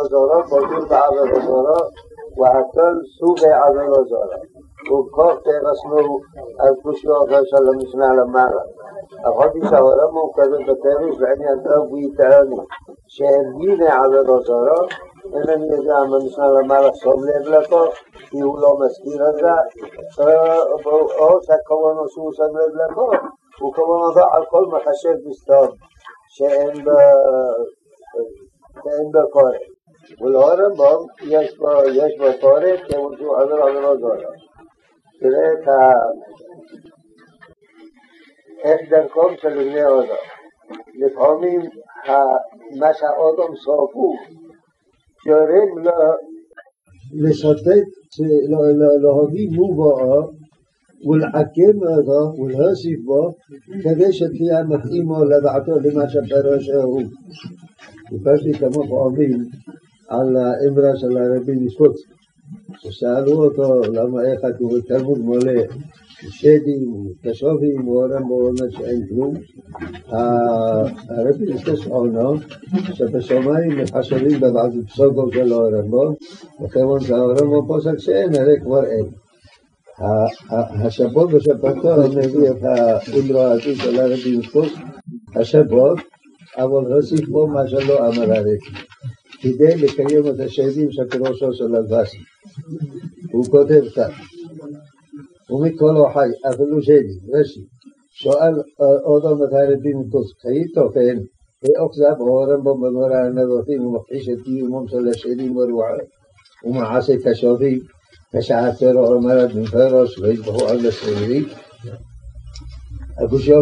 הזרה, פוטר בעבד הזרה, והכל סוגי עבד הזרה. וכך תרסנו את משלוחו של המשנה למעלה. אחת משהורה מורכבת בפירוש בעניין אבוי טעני, שהמינה עבד הזרה, אינני יודע אם המשנה למעלה שם לב לכך, כי הוא לא מזכיר את זה, או שהכוונו שהוא שם לב לכך, הוא כמובן על כל מחשב מסתום שאין בו כורף. ולהורמב"ם יש בו תורף כמו שהוא עבר עבירות זוהר. תראה את ה... איך דרכם של בני אודו. לפעמים מה שהאודום סופו גורם לו לשוטט, להביא מובאו ולעקם אותו ולהוסיף בו כדי שתהיה מתאימו לדעתו למה שפרש הוא. ופשוט כמו פעמים על האמרה של הרבי יפוץ. ששאלו אותו למה איך התלמוד מלא שדים, קשובים, הוא אומר שאין כלום. הרבי יפוץ עונו שבשמיים מחשבים בבעד פסוגו של אורמבו, וכיוון שהאורמבו פוסק שאין, הרי כבר אין. השבות ושבתו מביא את האמרה הזו של הרבי יפוץ, השבות, אבל הוסיף בו מה שלא אמר הרבי. כדי לקיים את השדים של פירושו של אלבסי. הוא כותב כאן, ומכל אוחי, אפילו שדים, רש"י, שואל אודו מתערבים כוסקי תופן, ואוכזב אורם בו במורה הנבוכים ומכחיש את איומם של השדים ורועם, ומעשה כשווים, כשעצרו אומר אדם במפרש, ויזבחו על השדים. הגושה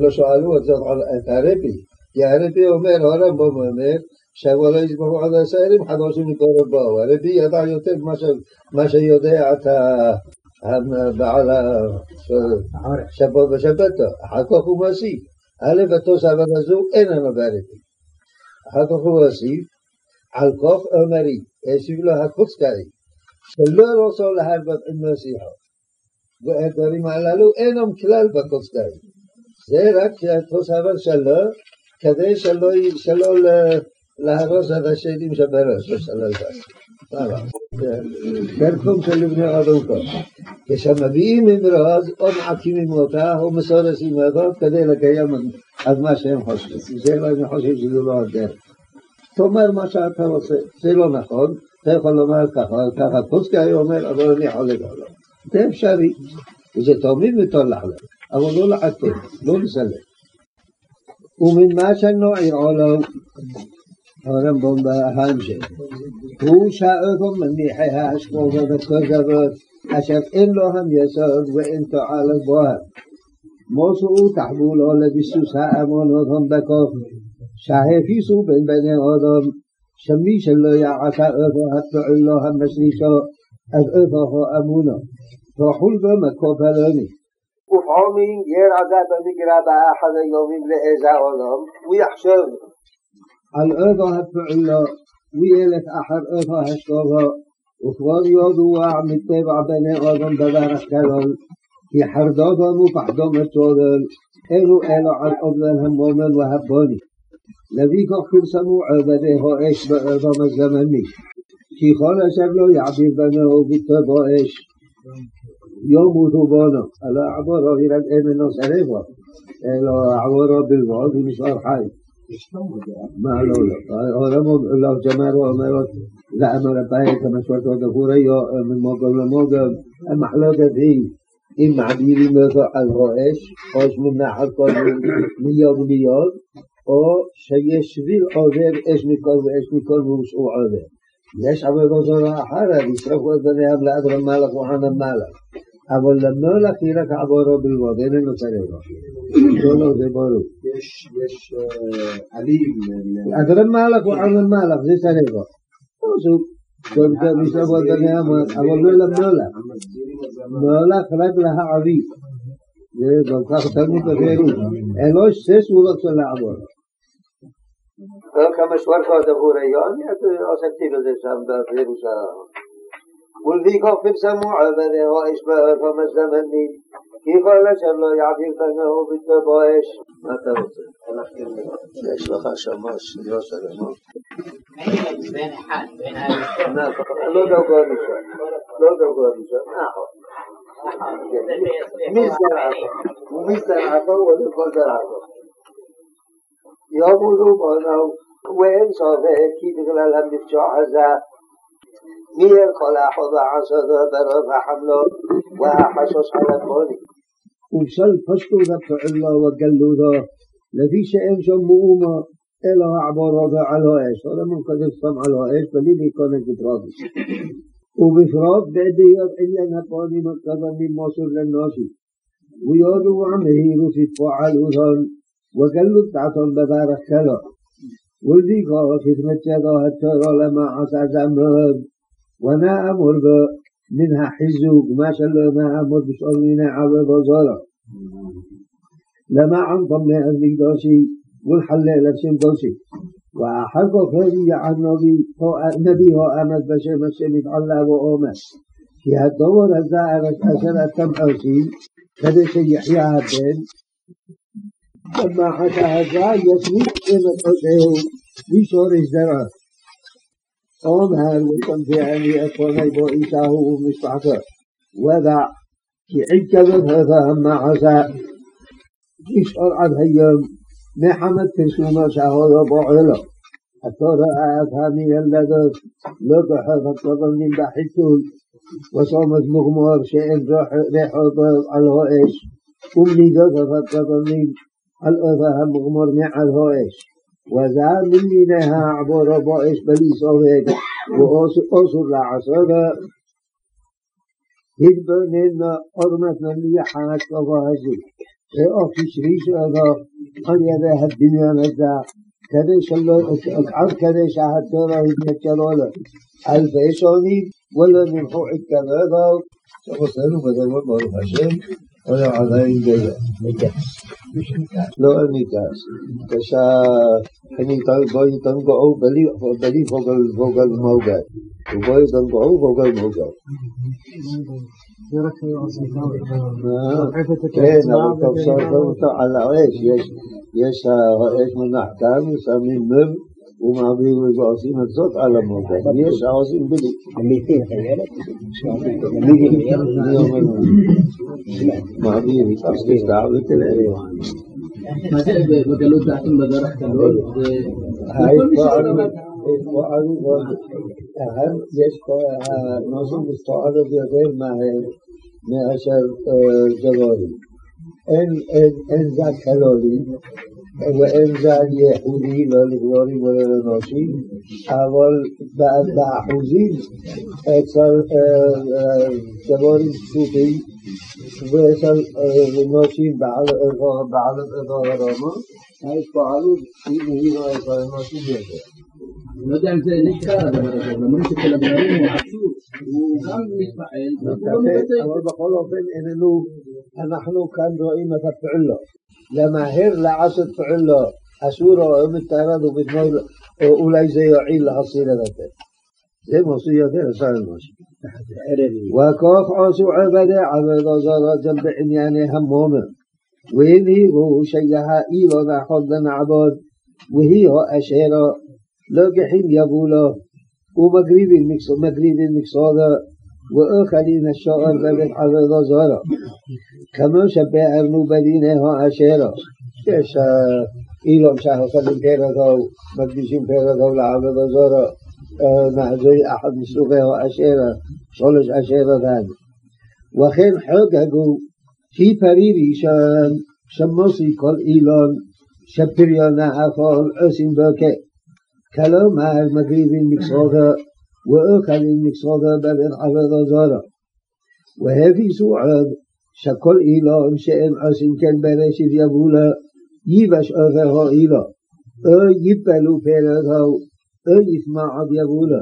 לא שאלו את זאת על הרבי, כי הרבי אומר, אורם בו אומר, לא יסמכו על השערים חדשים לקרוב בו. הרבי ידע יותר מה שיודע את הבעל בעל ושבתו, אחר כך הוא מוסיף. א' התוספת הזו איננו ברבי. אחר כך הוא מוסיף על כך אומרי, אשיב לו הקוץ כאלה, שלא רוצה להרבות עם מוסיחו, והדברים הללו אינם כלל בקוץ כאלה, זה רק התוספת שלו, כדי שלא להרוס את השדים שבראש, דרכם של לבני עדותו. כשמביאים ממרוז או מעקימים אותה או מסורסים אותו כדי לקיים את מה שהם חושבים. זה לא, אני חושבים שזה לא הדרך. תאמר מה שאתה רוצה, זה לא נכון, אתה יכול לומר ככה, ככה פוסקי היה אומר, אבל אני חולק עליו. זה אפשרי, וזה תאומים וטול לחלק, אבל לא לעקב, לא לסלק. וממה שנועי עולו הרמב"ם בהמשך. הוא שאותו מניחי האשכולות הכוזבות אשר אין להם יסוד ואין תועלת בוהם. מוסרו תחבולו לביסוס האמונות הם בכופן, שהפיסו בין בני אדם, שמי שלא יעשה אותו התועלו המשלישו, אז אותו אמונו. תאכול בו מקו בלוני. ופעמים ירעדה במגרע באחד היומים לאיזה עולם, ויחשוב על אוהב הפעולו וילך אחר אוהב השובו, וכבוד ידוע מטבע בני אודם בדרך כלל, כי חרדותו ופחדו מצודן, אלו אלו על אובדן המומן והבוני. לביכו פרסמו עובדי האש באדם הזמני, כי כל אשר לא יעביר בנו בטבו אש. ימותו בונו, אלא עבורו ירד אמן נוסע אלא עבורו בלבוד ומשאר חי. מה לא לא, לא ג'מרו אומרות לאמר הבית המשפט הדבוריו ממוגו למוגו, המחלוקת היא אם מעבירים אותו על רועש, או שמנחת כל מיום מיום, או שיש שביל עובר אש מכל ואש מכל והוא עובר. יש עבודה זרה אחרת, ישרפו את בניהם לאדרם מלך וחנם מלך. אבל למה להכיר עבורו בלבוד, אין לנו צריך. לא, לא, זה ברור. יש עלים. אדרם מלך הוא עמל מלך, זה צריך. משלבות בני אמות, אבל לא למולך. מולך רק להעביד. זה גם כך תלמוד בפירוש. אלו שש סגולות של לעבור. כמה שוואר כבר דבור היום, אני עושה עשיתי בזה שם בפירוש ה... ולפיכך פרסמו עבדיהו אש באופם הזמנים, כי כל אשר לא יעביר תנאו בתבו אש. מה אתה רוצה? יש לך שמש, לא שלמה. בין אחד, בין ה... לא דוגו משם, לא דוגו משם, נכון. מי זרעתו? ומי זרעתו ולכל זרעתו. יאמרו לו בונו, ואין ספק כי בגלל המבצע הזה מיהם כל האחוז העשותו ברוב החמלו והחשוש על הגמוני. ובשל פשטות הפעולו וגלותו, לפי שאין שם מאומו אלא העבורותו על האש, או למון קודם סתם על האש, בלי להיכנס בטרודוס. ובפרט בעדיות עניין הפונים הקדמים מוסר לנושי. ויודוע מהירות התפועלותן וגלות דעתן בדרך שלו. ולפיכך התמצאתו התורו למעשה זמוד وما أمر منها حزوك ما شاء الله ما أمر بشأننا عبد وزارة لما عن ضمي أبني داشي والحلي لشم داشي وأحقق هذه عن نبي نبيه آمد بشم الشم يتعلى وآمد في الدور الزائر أشر التم أرسي كدش يحيى عبدين لما حتى هذا يسمي قيمة أشعه بشور الزرار في أمهر وكنتي أني أكوني بوئيته ومشتعته وذا كي عجبتها فهم ما عسى يشعر عن هيام محمد تسوما شهايا بوئيلا حتى رأيتها من اللذات لك حفظ وضمين بحيثون وصامت مغمار شئن رحض الهائش أمني ذات حفظ وضمين الأثاء مغمار مع الهائش وزعר מימיניה עבורו בואש בלי סובב ואוסור לעשותו התבוננו עורמת מליחן הכתובה הזו ואופי שריש אותו על ידי הדמיון הזה כדי שלא, עד כדי שהתורה התנתקלו לו אלפי שונים ولم ينحو حكا بهذا فخصانه مثلا مره حشان ولا عدائن جيدا مكاس لا مكاس كشا حني تنقعو بلي فوق الموقع وباي تنقعو فوق الموقع ترك يعصي ثورة ترك يعصي ثورة ترك يعصي ثورة على عيش يش من نحكام وسامين مر ומעבירים ומאמינים ועושים את זאת על אבל יש העושים בלי. אמיתי, אתה ילד? מאמין, תפסיק דעה ותראה. מה זה בגלות דעתם בדרך כלל? יש פה, הנוסח עוד יותר מהר מאשר ג'בורים. אין זה קלורי. ואין זה ייחודי לא לגבורים ולא לנושים, אבל באחוזים אצל גברים פשוטים ואצל הרומו, יש פה עלות שאם היא לא אצל נשים יותר. אני לא יודע אם זה נקרא הדבר הזה, למרות שכל הדברים הוא עצוב, הוא גם מתפעל, אבל בכל אופן איננו אנחנו כאן רואים את הפעולו. למהר לעשות פעולו, אסור או מתארד ובתמול, אולי זה יועיל להחסיד את הפה. זה מוסי יותר עשה אנושי. וכוף עשו עבדי עבדו זרו גם בענייני המומר. והנהיגו שיהאי לו נחוד לנעבוד, והיא אשרו, לא גחים יבולו, ומגריבים מקסודו. ואוכלים השער בבית עבודה זרה, כמו שביארנו בדיני העשרה, יש אילון שהחופלים פרקו, מקדישים פרקו לעבודה זרה, נעזוי אחד מסוגי העשרה, שלוש עשרה ואנו. וכן חוגגו, היא פרי ראשון, שמוסי כל אילון, שפריון האכול עושים בוקר. כלומר מגריבים מצרותו ואוכל עם מקצועו בבית עבודה זרה. והביסו עוד שכל אילון שאין עושים כן ברשת יבולו, ייבש אופהו אילו, או יפלו פרתו, או יטמע עד יבולו,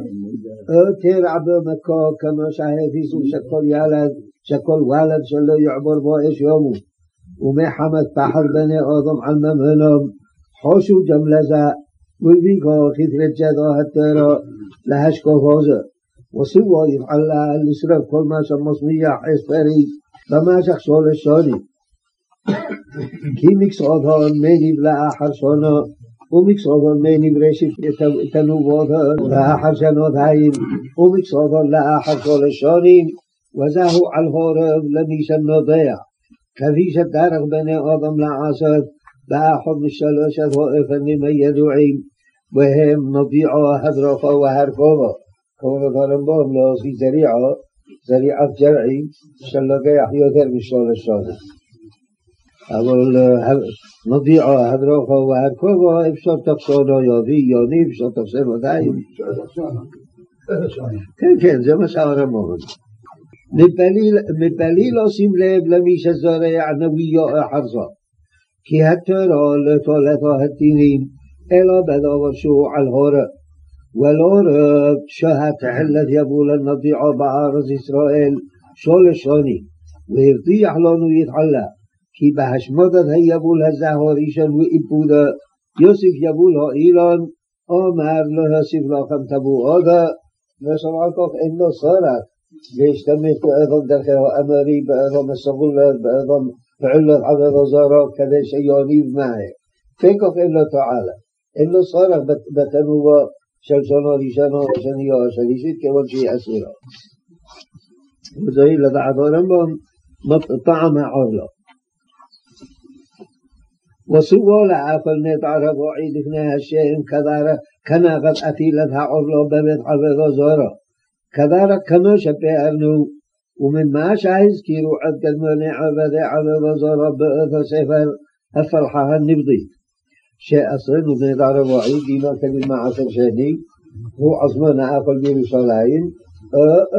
או תרע במכו כמו שהביסו שכל ילד, שכל ולד שלא יעבור בו אש יומו. ומחמת פחד בני אדם על ממונם, חושו ג'מלזה ويبيكا خطرت جدا حتى را لهشكا فازا وصيبا يفعل الاسراف كل ما شمصنية حيث فاري لما شخصال الشاري كي مكساتها ميني بلا آخر شانا ومكساتها ميني برشت تنوباتها لآخر شانات هايم ومكساتها لآخر شال الشاري وزهو الهارب لميشن نضيع كفيش الدارق بني آدم لعصد באחד משלושת האופנים הידועים, והם נביעו, הדרפו והרפובו. כוונת הרמב"ם להוציא זריעו, זריעת גרעי, שלוקח יותר משלוש שנה. אבל נודיעו הדרוכו והרכובו אפשר תפסונו יובי, יוניב, אפשר תפסונו דיים. כן, כן, זה מה שהרמב"ם אומר. מבלי לא שים לב למי שזורע נביאו אחר זאת. כי הטרו לא תולדו הדינים, אלא בדבר שהוא על הורב. ולא רב שהתחלת יבוא לנביעו בארץ ישראל שולש שוני, והבטיח לנו יתעלה, כי בהשמודת היבול הזה הראשון ועיבודו, יוסיף יבול האילון, אומר להוסיף לכם תבואודו, ושמע כך אינו סורת, להשתמש באדום דרכי האמרי, באדום הסבול, באדום فعلت حفظ زاره كذا شياني بمعه فكف إلا تعالى إلا صارق بتنوى شلسانه لشانه وشانيه وشانيشت كمان شيء أسيره وزهيل لبعض رمضان مطعم عرلا وسوال عفل نتعرف وعيد ابن هشيهم كذارا كما قد أثيلتها عرلا ببيت حفظ زاره كذلك كما شبه أرنوه ومن ما شايز كيرو عد قدماني نعم عبادة على وزارة بأثى سفر الفرحة النبضي شيء أصلاً ومدار وعيد ديما كلمة عصر شاني هو عصمان أقل بيرسالين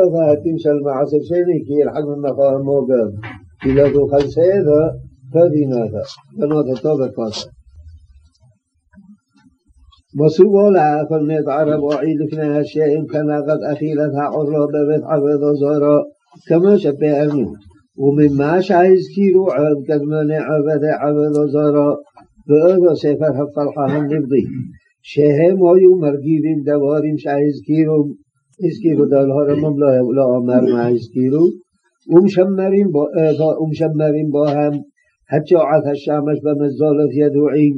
أفاتين أه، شل معصر شاني كير حق من مقاها موقف إلا ذو خلصة هذا فدينا هذا فنوات التوبك فاسا مصروا لأقل مدار الوعيد فنها الشيء كان قد أخيلتها عرب ببث عبادة زارة كما شبهناه וממה שהזכירו עוד קדמוני עבדי עבדו זרו באותו ספר הפרחה הנבדי, שהם היו מרכיבים דבורים שהזכירו, הזכירו דל הרמום לא אומר מה הזכירו, ומשמרים בוהם התשעת השמש במזולות ידועים,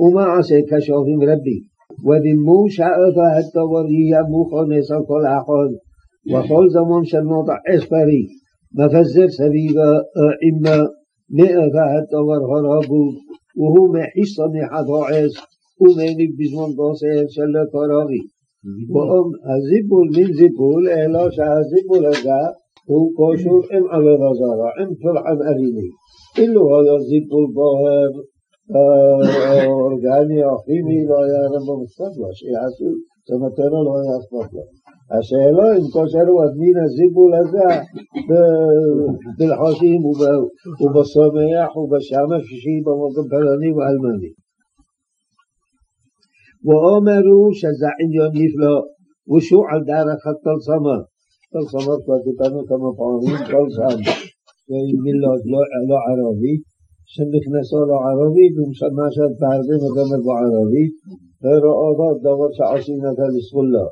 ומעשה כשופים רבים, ודימו שאותו הטובור יהיה מוכנס על כל אחד וכל זמן שנות עשפרי מפזר סביבה עמה מאות הדובר הרבו והוא מחיש סמיחת העז ומניב בזמן בוסר שלא קרבי. הזיפול מן זיפול אלא שהזיפול הזה הוא קשור עם אלונה זרה, עם פרחן אביני. אילו היה זיפול בוהר אורגני או כימי לא היה רמב"ם אכפת לו, שיעשו, שמתנו לא היה אכפת לו. השאלה אם כאשר הוא הדמין הזיבול הזה בלחושים ובשמח ובשמפשי במקבלנים האלמנים. הוא שזה עניון נפלא ושהוא על דרך התלסמות. תלסמות כבר דיברנו כמה פעמים, תלסם שהיא מילות לא ערבית, שנכנסו לא ומשמשת ומה שבהרבה מקומות בערבית, וראו דבר שעושים אותו לסבולו.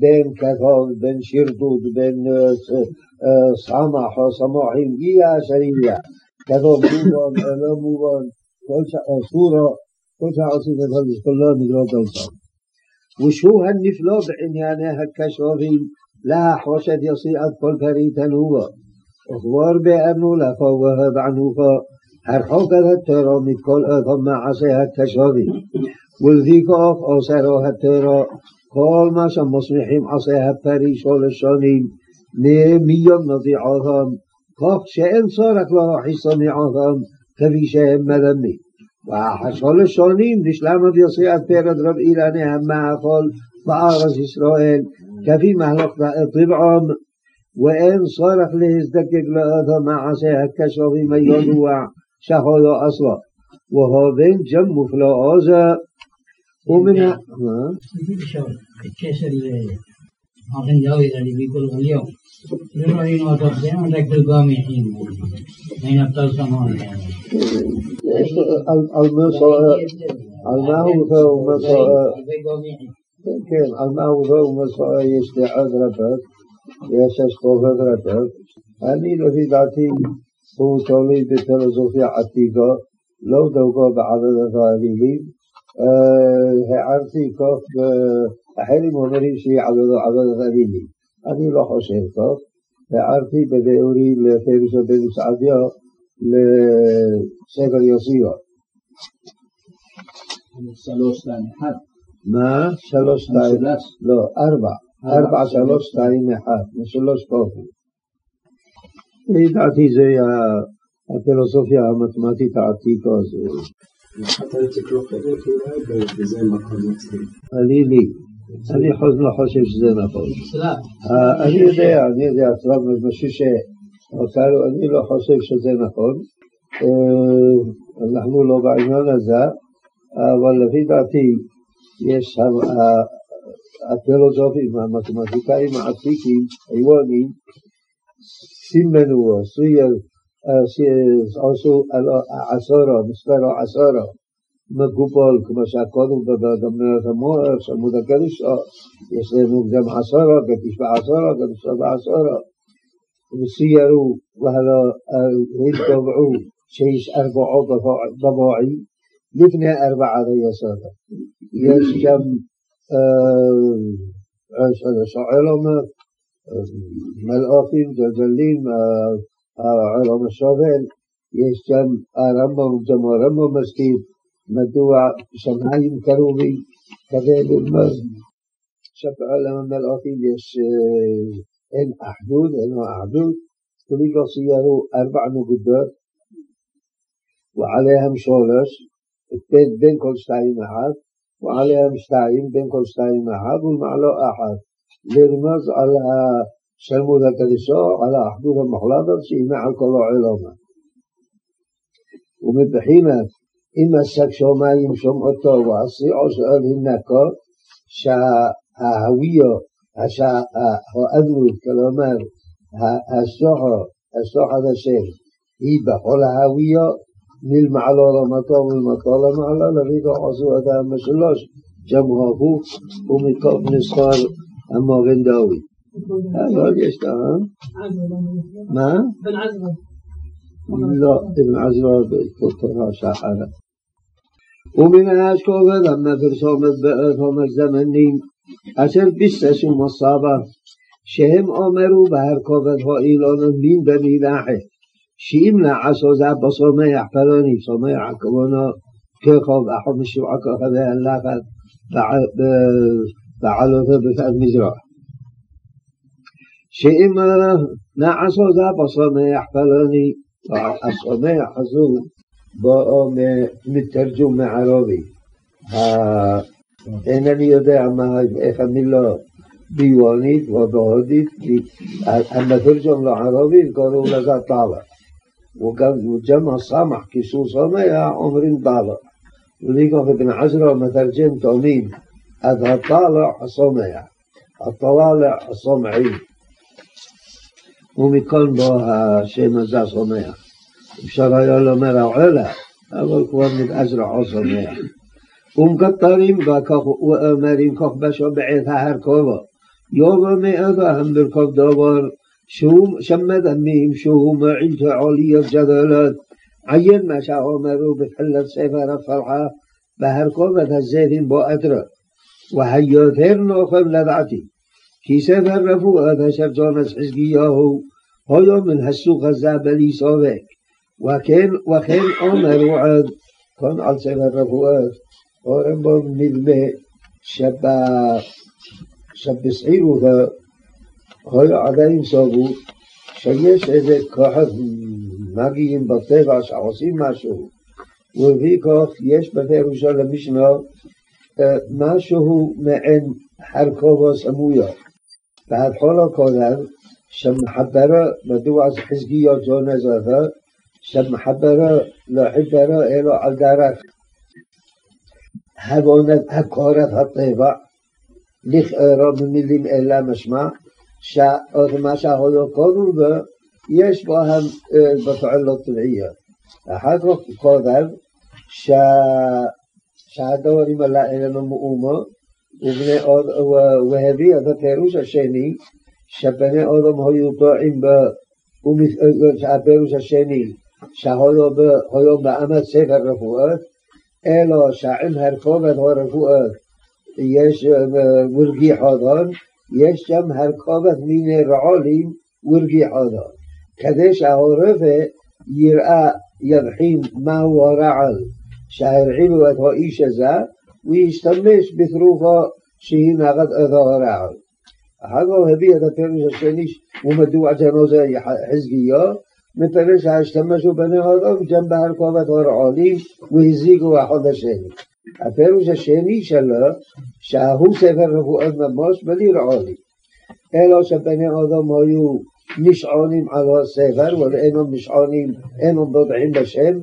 בין כתוב, בין שרדוד, בין סמח או סמוחים, יהיה אשר יהיה. כתוב מובן או לא מובן, כל סורו, כל שעושים את המשקולו נגרות על סוף. ושהוא הנפלא בענייני הקשורים להחושת את יסיעת כל פריט הנובו. וכבר באמנו לפו והבענו פה, הרחוק את הטרו מכל אותו מעשה הקשורים. הקשובים. ולפיכך אוסרו הטרו כל מה שמסמיכים עושי הפרישו לשונים מיום נזיעותם, כך שאין צורך להחיסו מעותם כפי שהם מדמים. והחשו לשונים נשלם עד יציאת פרד רב אילני המאכול בארץ ישראל כפי מהלך טבעם ואין צורך להזדקק לאותו מעשה הקשורים הידוע שהויו אסלו. והובן ג'ם מופלאו זה ومن الكسر أخن داوي اللي بيقول اليوم نرأي ما تخزين عندك بالقامحين من التصمان المصر المعروف ومصر כן, על מה עובו ומסועה יש דעות רבות, יש השקופות רבות. אני לפי דעתי הוא תולי בפילוסופיה עתיקה, לא דוגו בעבודת האלילים, הערתי כוף אחרים אומרים שהיא עבודת אלילי. אני לא חושב כוף. הערתי בביאורי לפירוש בן סעדיו לספר יוסיו. שלוש, שתיים, אחד. מה? שלוש, שתיים. לא, ארבע. ארבע, שלוש, שתיים, אחד. משלוש פופו. לדעתי זה הפילוסופיה המתמטית העתיקה הזו. אני לי. אני לא חושב שזה נכון. אני יודע, אני יודע, טראמפ משהו שאותנו, אני לא חושב שזה נכון. אנחנו לא בעניין הזה, אבל לפי דעתי יש הפילוסופים, המתמטיקאים העתיקים, היוונים, סימנו, עשו עשו עשרו, מספרו עשרו, מגובול, כמו שהקודם במאות המוח, עמוד הקדושו, יש לנו גם עשרו, קדיש בעשרו, קדישו בעשרו. וסיירו, והלא התדבעו שיש ארבעו בבועי, לפני ארבעת היסודות. יש גם שואל אומר, מלאכים, גלגלים, העולם השובל, יש שם הרמב"ם, גם הרמב"ם מסכים, מדוע שמיים קרובים כדי ללמוד שבעולם המלאכים יש אין אחדות, אין אחדות, כולו סיירו ארבע נקודות ועליהם شولش בין, بين كل شتיים אחד وعليهم שתיים בין כל שתיים אחת ולמעלה אחת לרמוז על שלמוד הקדושו על האחדות המוחלטת שאימה על כל העולמה. ומבחינת אם עסק שמיים שומעותו ועשיעו שאול הנקו שההוויו, האדלות, כלומר השוחו, השוחד השם, היא בכל ההוויו מלמעלה למטו ולמטו למעלה לביתו עשו את המשולש جمعه و میکاب نسخار اما ونداوی אבל יש טעם. מה? בן עזרא. לא, אבן עזרא בתורה שאחרה. ומן האשכובל המפרסומת בעת עומר זמנים, אשר ביססו מסבה, שהם אומרו בהרכובת הועילון מין במילה חט, שאם לעשו זה בסומח פלוני, סומח הכוונו ככוב אחו משבעה כוכבי הלחץ בעלותו בפעד מזרח. שאם נעשו זה בסומח פלוני, הסומח הזו בואו מתרגום מערבי. אינני יודע איך המילה ביוונית או בהודית, המתרגום לערבי קוראים לזה טאלה. טלה. وجمع صمح كيسو صمح عمرين طالع وليكم ابن عزرة مترجم تومين هذا الطالع الصمح الطوالع الصمعي ומכל בו השם הזה שומח. אפשר היה לומר העולה, אבל כבר מתאזרחו שומח. ומקטרים בה כך הוא אומר כך בשו בעת ההרכובו. יובו מאדו הם ברכוב דובר, שמד עמים שהוא מועיל תעוליות גדולות. עיין מה שאומרו בתחילת ספר הפרחה, בהרכובת הזאבים בו אתרו. והיותר נוחם לדעתי. כי ספר רפואה בספר ג'ונס חזקיהו היה מן הסוג הזה בלי סובק וכן אומר הוא עוד כאן על ספר רפואות אורנבום נדמה שבשעירותו היה עדיין סבור שיש איזה כוחות מגיים בטבע שעושים משהו ולפי כך יש בפירושו למשנה משהו מעין חרקובו סמויו בהתחול הקודם, שמחברו, מדוע חזקיות זו נזרתו, שמחברו לא חיברו אלו על דרך הבונת הכורת הטבע, לכאורה במילים אלה משמע, שמה שהיו קודם בו, יש בהם בפעולות טבעיות. אחר כך קודם, שהדברים האלה איננו מאומו והביא את הפירוש השני, שבני אדם היו טועים בו, הפירוש השני, שהיו מאמץ ספר רפואות, אלא שעם הרכובת הרפואות יש ורגי חודון, יש שם הרכובת מיני רעולים ורגי חודון. כדי שההורפה יראה, יבחין מהו הרעל שהרעילו את האיש הזה, וישתמש בתרופה שהיא נגד עדו הרעב. אחר כך הביא את הפירוש השני ומדוע ג'נוזה חזקיו, מפני שהשתמשו בני אדום גם בהרכובת הרעולים והזיגו אחד השני. הפירוש השני שלו, שהוא ספר רפואת ממש בלי רעולים. אלו שבני אדום היו נשעונים על הספר, ואינם נשעונים, אינם בודעים בשם,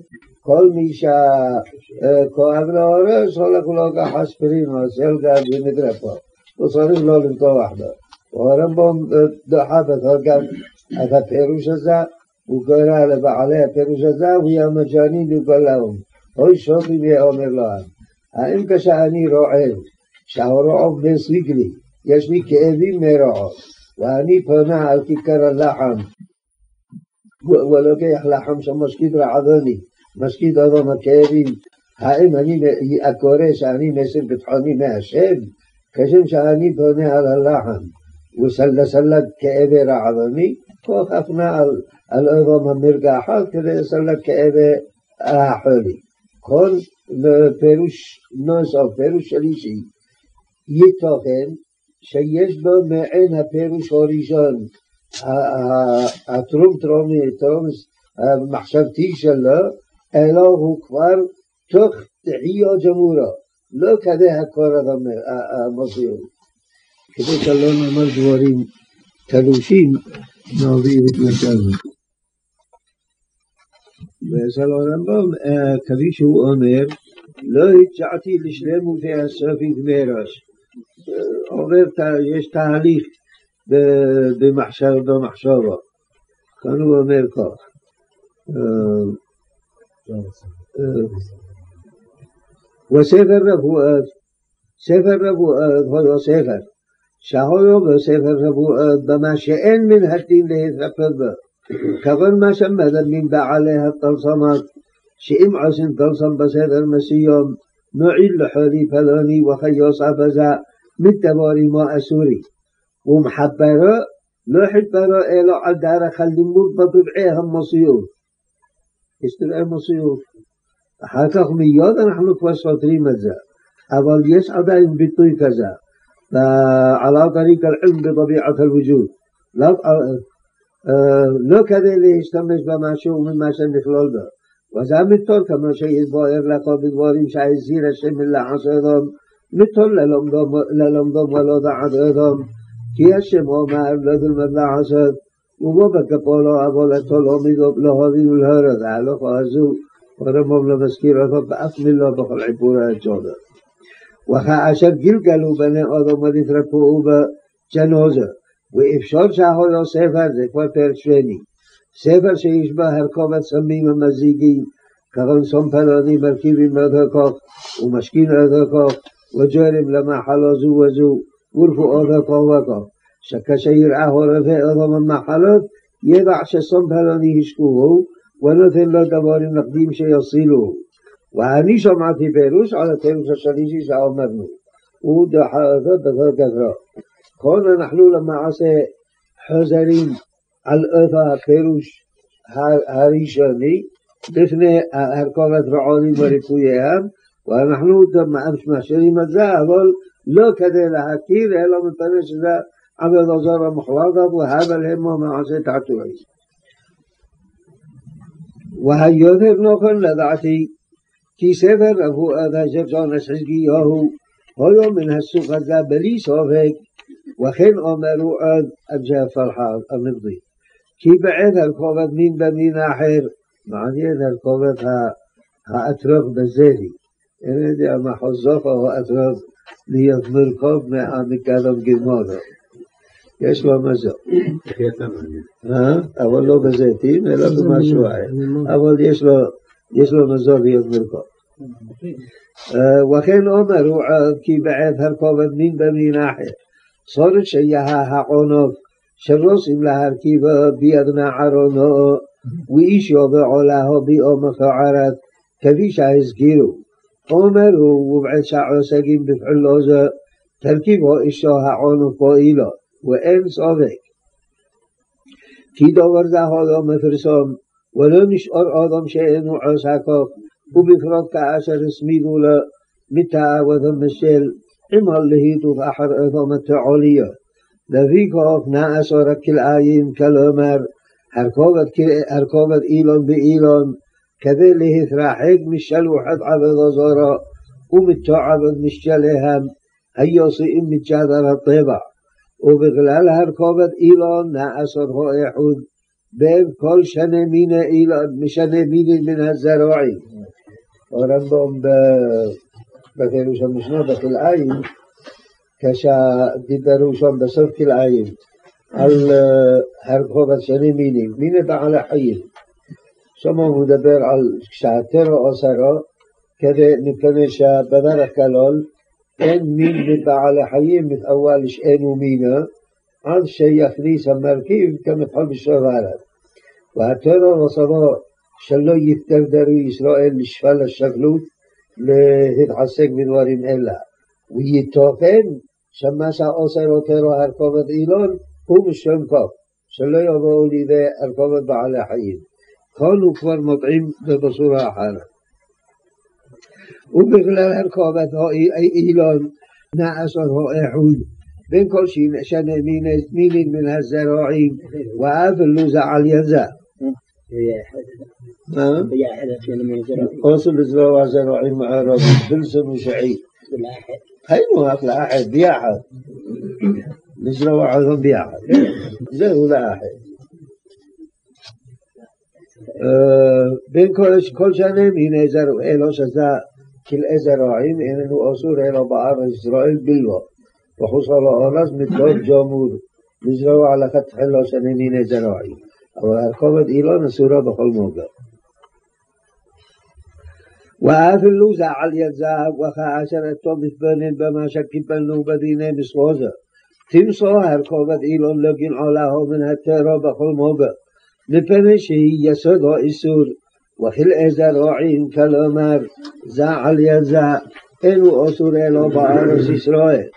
כל מי שכואב לו הראש הולך לו ככה ספרינו, סלגן ומדרפו. הוא צריך לא למתוח לו. והרמב"ם דוחף אותו גם את הפירוש הזה, הוא קורא לבעלי הפירוש הזה, הוא יהיה מג'נין לכל האום. אוי שוטים יאמר להם. האם כשאני רועב, שהרועב משיג לי, יש לי כאבים מרועב, ואני פונה על כיכר הלחם, ולוקח לחם שמשקיד רעבני. משקיד אדם הכאבים, האם אני אקורא שאני מסר ביטחוני מהשם? כשם שאני פונה על הלחם וסלסלג כאבי רעבני, כך אפנה על אדם המרגחת כדי לסלג כאבי החולי. כל פירוש נוסף, פירוש שלישי, יתוכן שיש בו מעין הפירוש הראשון, הטרום טרומי, טרום מחשבתי שלו, אלא הוא כבר תוך דחייה ג'מורה, לא כדי הכורת המציאות. כדי שלא נאמר דברים תלושים, נביא את מצבנו. ואצל הרמב"ם, כפי שהוא אומר, לא התשעתי לשלמותי הסופית מראש. עובר, יש תהליך במחשבה. כאן הוא אומר כך. وسفر رفؤاد سفر رفؤاد هو سفر شهيوم سفر رفؤاد بما شئين من هالدين له يتحفظ به كغن ما شمد من بعليها الطلصمات شئم عسن طلصم بسفر مسيوم نعيل لحولي فلاني وخيص أفزاء من تباري ما أسوري ومحبرا لا حبرا إلا عدار خلي مربط بعيها المصيوم יש תראה מסירות. אחר כך מיד אנחנו כבר סותרים את זה, אבל יש עדיין ביטוי כזה, על טריק אל-עלם בטביעת אל-וג'וד. לא כדי להשתמש במשהו ממה שנכלול בו. וזה מתור כמו שהתבואר לך בדבורים שהזהיר השם מלחס אדום, מתור ללומדום ולא דעת אדום, כי השם אומר לא תלמד לעשות وما בגפולו עבודתו לא הוביל ולהורד, ההלוכה הזו הרמב"ם לא מזכיר אותו באף מילה בכל עיבור הג'ודו. וכאשר גלגלו בני אדם ונתרפאו בג'נוזו, ואפשר שההולו ספר, זה כבר פרק שני, ספר שיש בו הרכובת סמים המזיגים, כגון סום פלוני מרכיבים אותו כך, ומשכין אותו כך, וג'ורים למחלו זו וזו, ורפואו אותו כך וכך. שכאשר שכשיראהו רופא אדם המחלות, ידע ששם פלוני השקוהו, ונותן לו דבורים נכדים שיוסילו. ואני שמעתי פירוש על הפירוש השלישי שאומרנו. הוא דחה אותו בתור גברו. כאן אנחנו למעשה חוזרים על אותו הפירוש הראשוני לפני הרכוב רעונים וריפוייהם, ואנחנו משאירים את זה, אבל לא כדי להכיר, אלא מפני שזה עבודה זרה מוחלטת והבל המו מעשה תעתועי. והיותר נכון לדעתי כי ספר רפואת השפשון חזקיהו היו מן הסוג הזה בלי ספק וכן אומרו עוד אנשי הפרחת הנגדי כי בעת הרכובת מין במין אחר מעניין הרכובת האתרוג בזלי אינני יודע מה חוזקו או אתרוג להיות מורכב מקדם גמודו יש לו מזור. אבל לא בזיתים, אלא במשהו אחר. אבל יש לו מזור להיות מרכוב. וכן אומרו כי בעת הרכובת מין במין אחר. צורת שהיה העונות שרוסים להרכיבו ביד נערונו יאבו עולהו ביאו מכוערת כפי שהזכירו. הוא ובעת שעוסקים בפעולו זו תרכיבו אישו העונות פועילו ואין סובק. כי דבר זה הלא מפרסום, ולא נשאר אדם שאינו עושה כך, ובפרט כאשר הסמידו לו מתאוות המשל, עם הלהיטות אחר אדם התעוליות. לפיכך נעשו רק כלאיים, כלומר, הרכובת אילון באילון, כדי להתרחק משלוחת עבודה זרה ומתועבת משליהם היוצאים מג'דר הטבע. ובגלל הרכבת אילון העשור האיחוד בין כל שני מיני אילון, משנה מיני מן הזרועי. הרמב"ם בפירוש המשנה בכלאיים, כשדיברו שם בסוף כלאיים על הרכבת שני מינים, מיני בעלי חיים. שם הוא מדבר על כשהתרו עשרו, כדי מפני שבדרך כלל אין מין בבעל החיים מתאווה לשאינו מינו, עד שיכניס המרכיב כמתחום שוברת. והטרור הסבור שלא יתדרדרו ישראל לשפל השקלות להתעסק בדברים אלה. ויתוכן שמה שאוסר אותו הרכובת אילון הוא משום כך, שלא יבואו לידי הרכובת בעלי חיים. כאן הוא כבר מוטעים בבשורה אחרת. ובכלל הרכבת האילון נעשור איחוד בין כל שנאמינית מן הזרועים ואף לא על יזה. אוסל בזרוע הזרעים מערב, בלסם ושעי. היינו אף לאחד, ביחד. בזרוע אותם ביחד. זהו לאחד. בין כל שנים, הנה זרועי לא שזה כלאזרעים איננו אסור אלא בארץ ישראל בלבד. וחוסר לאונס מדלות ג'מור לזרוע לכתחילו שני מיני זרעים. אבל הרכבת היא לא מסורה בכל מוגר. ואפילו זה על יד זהב וכאשר אתו מתבונן במה שקיבלנו בדיני מסלוזר. תמסור הרכבת אילון לגנעו להו מן הטרו בכל מוגר. מפני שהיא יסוד האיסור وفي الأزل رعين كلمر زع اليد زع إنو أسور إلا بأرس إسرائيل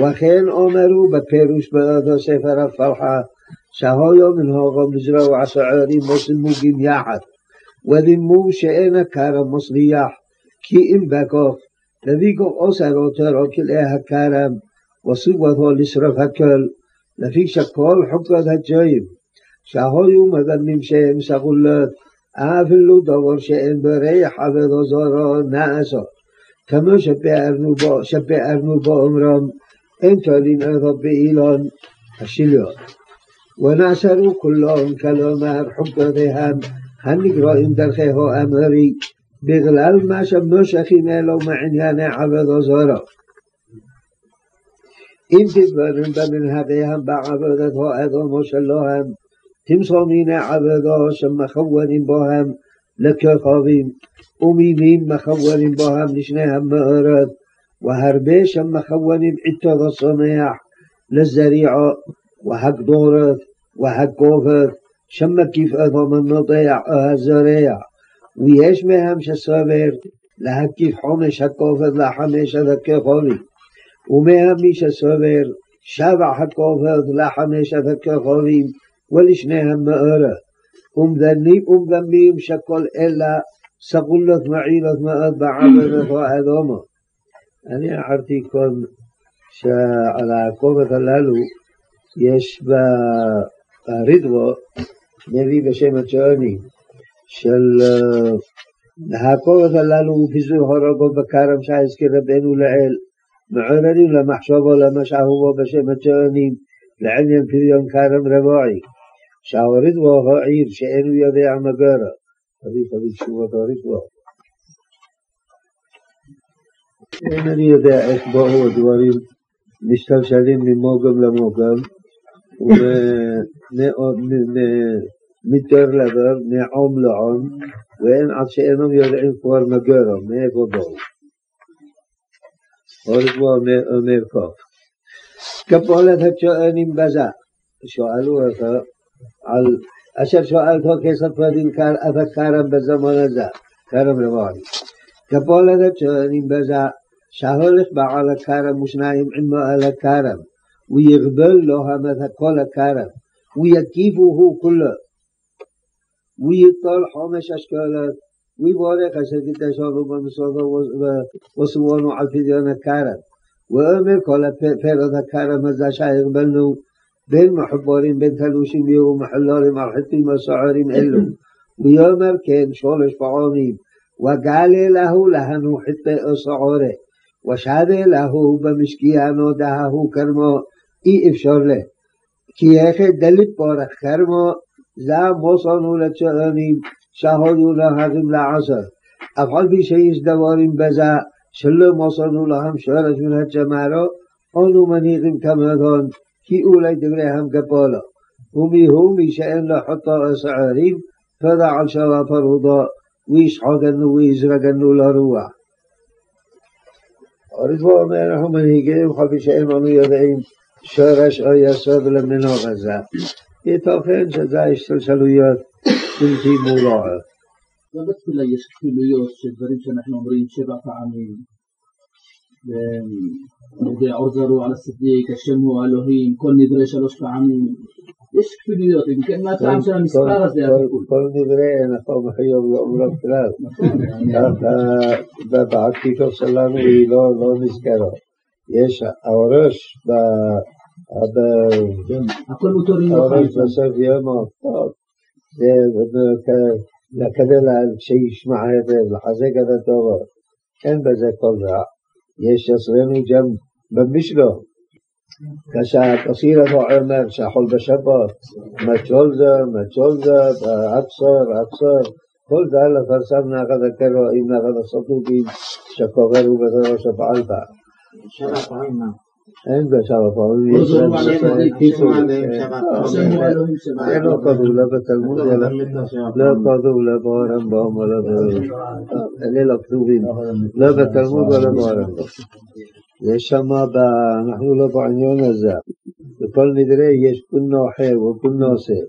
وخين أمرو ببيروش بأدى سفر الفرحة شهايا من هاغا مزرع وعسعاري مسلمو جميعات ودمو شئنا كارم مصريح كي إن بكاف لذيكو أسرو تراك الإها كارم وصوتها لسرف هكال لفي شكال حقا ذات جايم شهايا مدن ممشي مسغلات אפילו דבר שאין בריח עבודו זורו נעשו. כמו שפארנו באומרם, אין תולים ערב באילון השילון. ונעשרו כולם, כלומר חוגותיהם, הנגרועים דרכי האמרי, בגלל מה שמושכים אלו מענייני עבודו זורו. אם תתבונן במנהגיהם בעבודת האדומו שלהם, تمصامين عبدا شم مخوّن بهم لكخابين أميمين مخوّن بهم لشنهم مهارات وهربي شم مخوّن عتاد الصميح للزريعة وحق دورت وحق قوفت شم كيف أثى من نطيع أها الزريع ويش مهم شسابر لحق كيف حمش حق قوفت لحمش أذى كخابين ومهم مش شابع شبع حق قوفت لحمش أذى كخابين ולשניהם מאורות. ומדמים שכל אלה סגולות מעילות מאוד בעבודתו אדומו. אני הערתי כאן שעל הקומות הללו יש ברידבו נביא בשם הצ'עוני של הקומות הללו ופיזור הרוגו בכרם שהזכיר רבנו לעיל מעוררים למחשבו למה שאהובו בשם הצ'עונים לעניין פריון כרם רבועי שהרדוו העיר שאינו יודע מגורו, צריך להביא תשובות הרדוו. אינני יודע איך באו הדברים משתלשלים ממוגם למוגם, ומדור לדור, מעום לעום, ואין עד שאינם יודעים כבר מגורו, מאיפה באו. הרדוו אומר כך, כפולת הג'ואנים בזה, שואלו אותו על אשר שואלתו כספרים אבק כרם בזמן הזה, כרם רבועי. כפולדת שואלים בזה, שההולך בעל הכרם ושניים עמו על הכרם, ויגבל לו כל הכרם, ויקיפוהו כולו, ויטול חומש אשכולות, ויבורך אשר תתשובו במסודו וסבונו על פדיון הכרם, ואומר כל פרעות הכרם הזה שהגבלנו בין מחוברים, בין תלושים ומחלולים, הרחקים הסוערים אלו. ויאמר כן שלוש פעמים, וגלה להו להנו חטא הסוערה, ושדה להו במשקיענו דהו כרמו, אי אפשר לה. כי יחד דלת פורח כרמו, זה מוסנו לצעונים, שהודו נוהרים לעשר. אף על פי שיש דבורים בזה, שלא מוסנו להם שורש מן הג'מארו, אנו מניחים כמדון כי אולי דבריהם גבולו. ומיהו מי שאין לו חוטו או שערים, פדע על שווה פרודו, וישחוגנו ויזרגנו לרוח. הרדבו אומר, אנחנו מנהיגים, חופי שאין לנו יודעים שורש או יסוד למנוח הזה. יתוכן שזה השתלשלויות בלתי מולעות. לא בתפילה יש כפילויות של דברים שאנחנו אומרים שבע פעמים. عرضه على الصديق الشمو الهيم كل נדרי שלוש פעמים יש כפילויות, אם כן, מה הטעם של המספר הזה? כל דברי אנחנו בחיוב לאומרו כלל. בעקיפות שלנו היא לא נזכרת. יש העורש הכל אותו העורש בסוף יומו. כדי שישמע היטב, לחזק את הטובות. אין בזה כל רע. יש אצלנו גם במשנה, כשהקסיר הזה אומר שהחול בשבת, מצ'ול זה, מצ'ול זה, עצור, עצור, כל זה לפרסם נגד הקרואים, נגד הסטוטים, שקובר הוא בזרוע שפעלת. אין בשאר הפעמים, יש להם קיצור, הם לא כתבו לא בתלמוד, לא כתבו לא ברמב"ם ולא בליל הכתובים, לא בתלמוד ולא ברמב"ם. יש שם, אנחנו לא בעניין הזה, בכל נדרי יש פונו חר ופונו סר.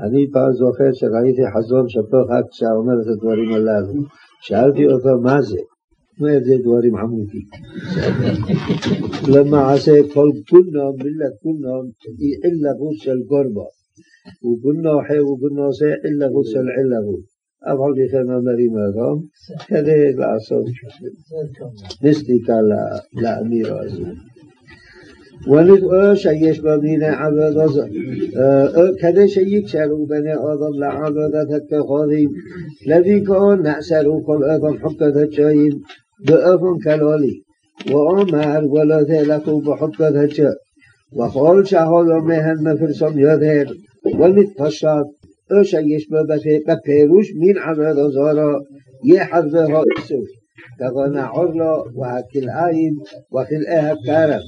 אני פעם זוכר שראיתי חזון שפוך אקצה אומר את הדברים הללו, שאלתי אותו מה זה? ما يبدأ دواري محمودي لما عسى كل كنهم ملة كنهم إلا غوص القربة وقلنا حي وقلنا سي إلا غوص العلة אבל לכן אומרים אדום, כדי לעשות מיסטיקה לאמירה הזו. ונראה שיש בה מיני עבודה זו, כדי שיקשרו בני אדם לעבודת הכוכבים, לביכון נעשרו כל אדם חוקת הג'ויים באופן כלולי, ואומר ולא תלכו בחוקות הג'ו, וכל שהעולם מהם מפרסום יותר ומתפשט, או שיש בו בפירוש מן עבודו זורו, יחד בו איסוף, כגון העורלו והכלאיים וכלאי הכרם.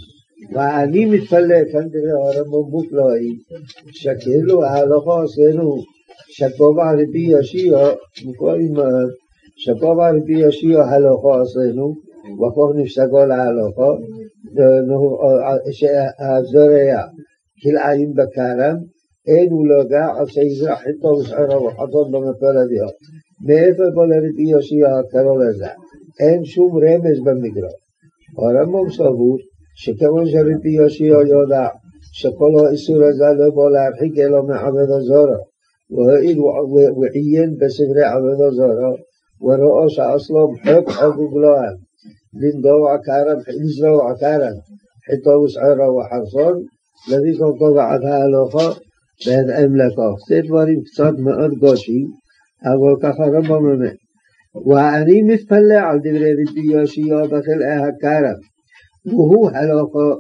ואני מתפלא כאן דברי הרמב"ם מופלאים, שכאילו ההלכה עשינו שגובה רבי יושיע, מוכרים מאוד שבו לפי יושיע הלכו עשינו, וכך נפסקו להלכו, שהזורע כלאיים בכרם, אין הוא לוגע עושה יזרח חיתו ושחרו וחתון במפל הדיו. מאיפה בא לפי יושיע הקרוב הזה? אין שום רמז במגרש. הרמב"ם סבור שכיוון שלפי יושיע יודע שכל האיסור הזה לא בא להרחיק אלא מעבד הזורע, והואיל ועיין בספרי עבד הזורע ورأى שאסלום חוק חוק גלוהם, לנגוע כרם, לזרוע כרם, חיתו ושערו וחרסון, להביא כל קובעת ההלוכה בהתאם לכך. זה דברים קצת מאוד גושים, אבל ככה רמב"ם אומר. ואני מתפלא על דברי רבי יאשיהו בחלאי הכרם, והוא הלוכה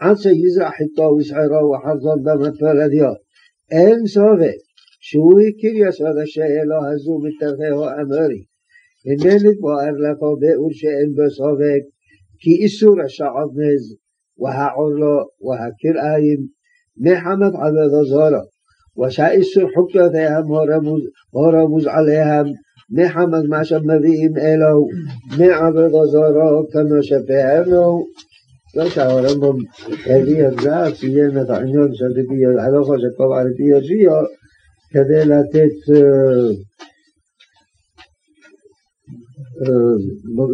עד שיזרע חיתו ושערו וחרסון במטפלת יום. אין סובב שהוא הכיר יסוד השאלה הזו מתרחהו אמורי. הנני בוער לכו באור שאין בו סופק, כי איסור השעות נז, והעור לו, והכרעיים, מחמת עבדו זורו, ושאיסור חוקותיהם הורמוז עליהם, מחמת מה שמביאים אלו, מעבדו זורו, כמו שפיארנו. לא שהרמב"ם הביא את זה, ציין את העניין של הלוכה של כל ערבי יושיעו, כדי לתת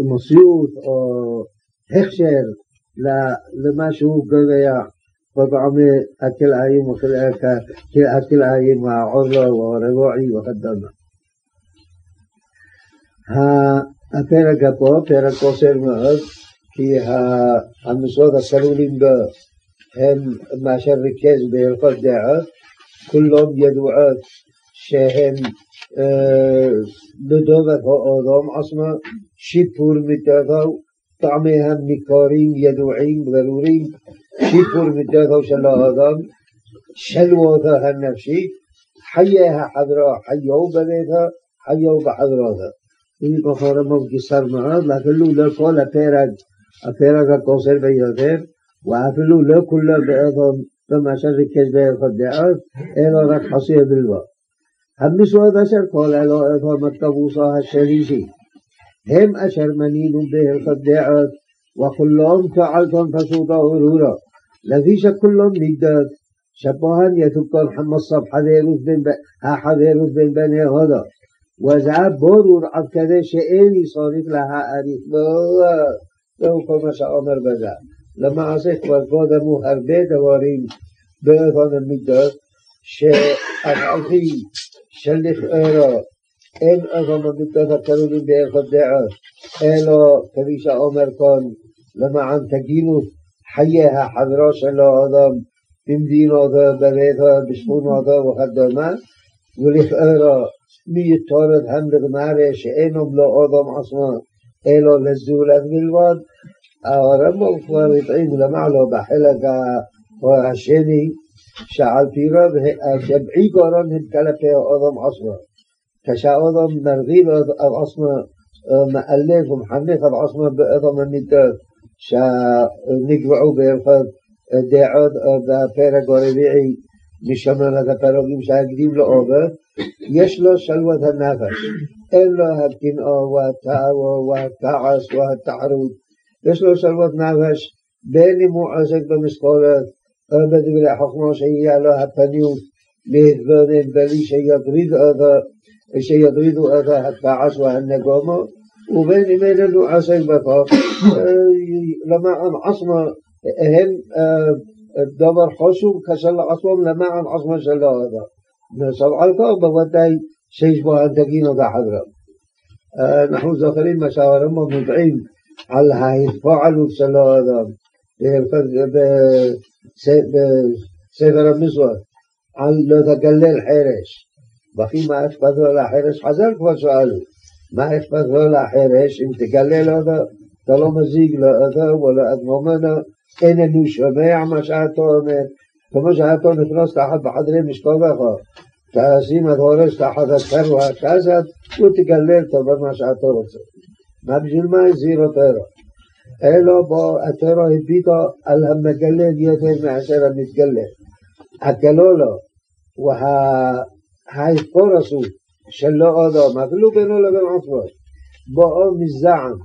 מוסיות או הכשר למה שהוא גובה וטעמי הכלאיים הכלאיים והעוזו והרבועי וכדומה. הפרק פה, פרק עושר מאוד, כי המשרות הסלולים בו הם מאשר ריכז בהלכות דעות, כולם ידועות שהם נדובת האדם עצמו, שיפור מטבעו, טעמיהם ניכרים, ידועים, ברורים, שיפור מטבעו של האדם, שלוותו הנפשית, חיי החברה, חיו בביתו, חיו בחברותו. אם ככה רמז קיסר מאוד, אפילו לא כל הפרק, הפרק הקוסר ביותר, ואפילו לא כולו באופן, במה שביקש באופן דעות, אלא רק חסיר בלבד. המשרד אשר כל אלו איפה מתכבוסו השלישי, הם אשר מנינו בהלכות דעות, וכולם כעל תנפשותו אורורו, לפי שכולם נגדות, שבוהן יתוקן חמסב החברות בין בני הודו, וזה ברור עד כדי שאין יסורית להעריך מאוד, זהו כל מה שאומר בזה. למעשה כבר קודמו הרבה דברים באותן המידות, שאף של פי אין אדם המדות הכלולים בהלכות דעות, אלו כפי שאומר כאן למען תגינו חיי החברו של האדם במדינותו, בביתו, בשכונותו וכדומה, ולכאורו מי יתור את מיתורת המגמרי שאינם לאדם עצמו אלו לזולת בלבד, הרמב"ם כבר התאים למעלה בחלק השני שעל פי רוב השבעי גורון הם כלפי האדם עצמו. כשהאודם מרגיב על עצמו, מאלף ומחנך על עצמו באודם המידות שנקבעו בהלכות דעות בפרק הרביעי משמר את הפרוגים שהקדים לעובד, יש לו שלוות הנפש. אין לו הקנאה והכעס והתערות. יש לו שלוות נפש בין אם הוא עוסק במשכורת أبد بلا حكم شيء على حتى نيوم بإذبان بلي شيء يضريد هذا شيء هذا حتى عشو النقامة وبين من النعاسي بطاق لما عن عصمة أهم آه، دبر خشب كسل عصمة لما عن عصمة شلا هذا نصر على الكاغ بوداي شيش بها انتقين هذا حضرا آه، نحن الزخرين مشاورهم مدعين على هاي فعلوا شلا هذا בספר המזוות, על לא תגלל חרש. וכי מה אכפת לו לחרש? חז"ל כבר שאלו, מה אכפת לו לחרש אם תגלל אותו? אתה לא מזיג לו אותו ולא אדמו ממנו, אין איננו שומע מה שאתה אומר, כמו שאתה נכנס תחת בחדרי משכובךו. תשים את הורש תחת הצר הוא תגלל אותו במה שאתה רוצה. מה בשביל מה הזהיר אותו? אלא בו אתרו הביטו על המגלד יותר מאשר המתגלד. הגלולו וההתפורסו של אודום, אפילו בינו לבין עצמו, בואו מזעם,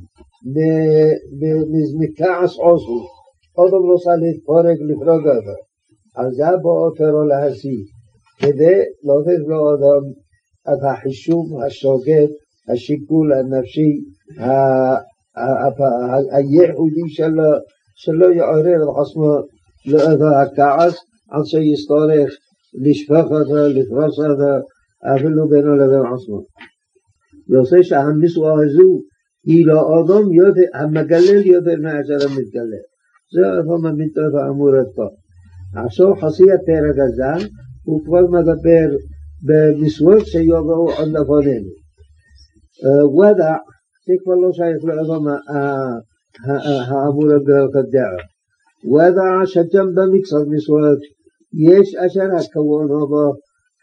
מכעס עושו, אודום רוצה להתפורק לפרוג אותו. על זה בואו תרו להשיא, כדי לתת לאודום את החישוב השוגג, השיקול הנפשי הייחודי שלו, שלא יעורר על עצמו לאותו הכעס, עד שיצטרך לשפוך אותו, לפרוס אותו, אפילו בינו לבין עצמו. יוצא שהמשואה הזו היא לא אדום, המגלל יותר מאשר המתגלל. זה אדום המיטות האמורות פה. עכשיו חסי הפרק הזה הוא כבר מדבר במשואות שיבואו עוד לפנינו. ודע זה כבר לא שייך לאדם האמור בגלל הדעה. ודע שגם במקצת מסורת יש אשר הכוון הובו,